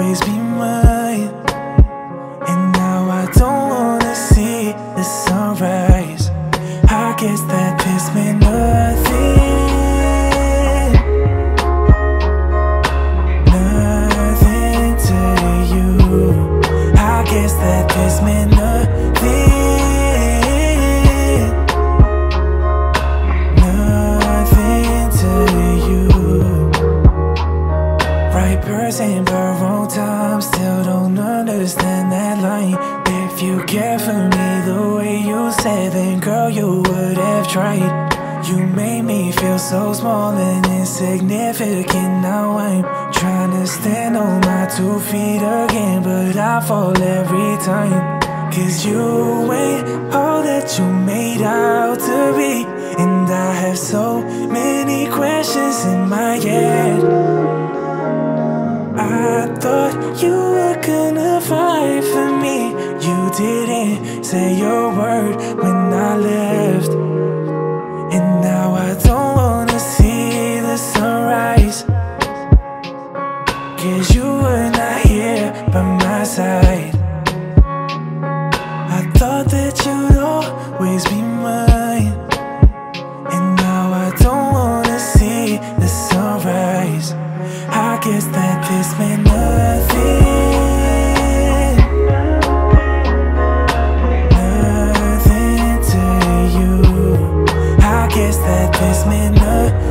always be mine. And now I don't wanna see the sunrise. I guess that this meant nothing. Nothing to you. I guess that this meant If you care for me the way you said, then girl, you would have tried. You made me feel so small and insignificant. Now I'm trying to stand on my two feet again, but I fall every time. Cause you ain't all that you made out to be. And I have so many questions in my head. I thought you were gonna fight for me. Didn't say your word when I left. And now I don't wanna see the sunrise. Cause you were not here by my side. I thought that you'd always be mine. And now I don't wanna see the sunrise. I guess that this meant I that this meant nothing.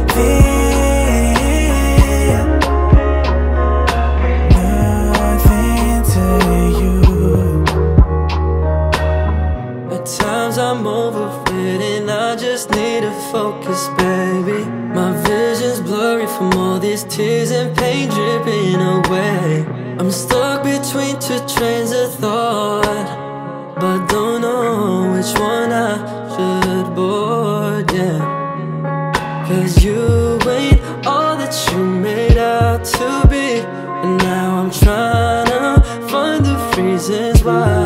Nothing to you. At times I'm over it and I just need to focus, baby. My vision's blurry from all these tears and pain dripping away. I'm stuck between two trains of thought, but don't know which one I Cause you ain't all that you made out to be. And now I'm trying to find the reasons why.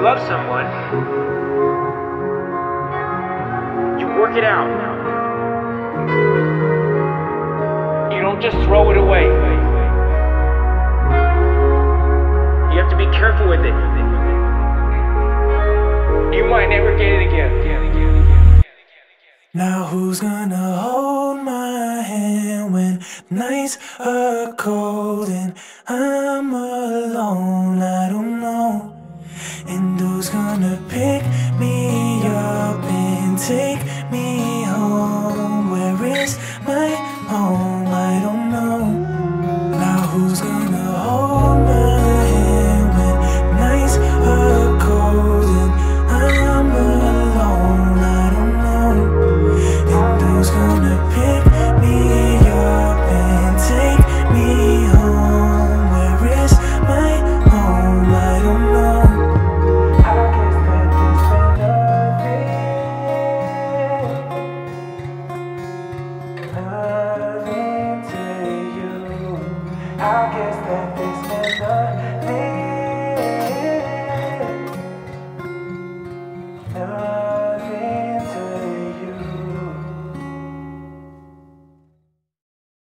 You love someone, you work it out. You don't just throw it away. You have to be careful with it. You might never get it again. Now who's gonna hold my hand when nights are cold and I'm alone? my home. I don't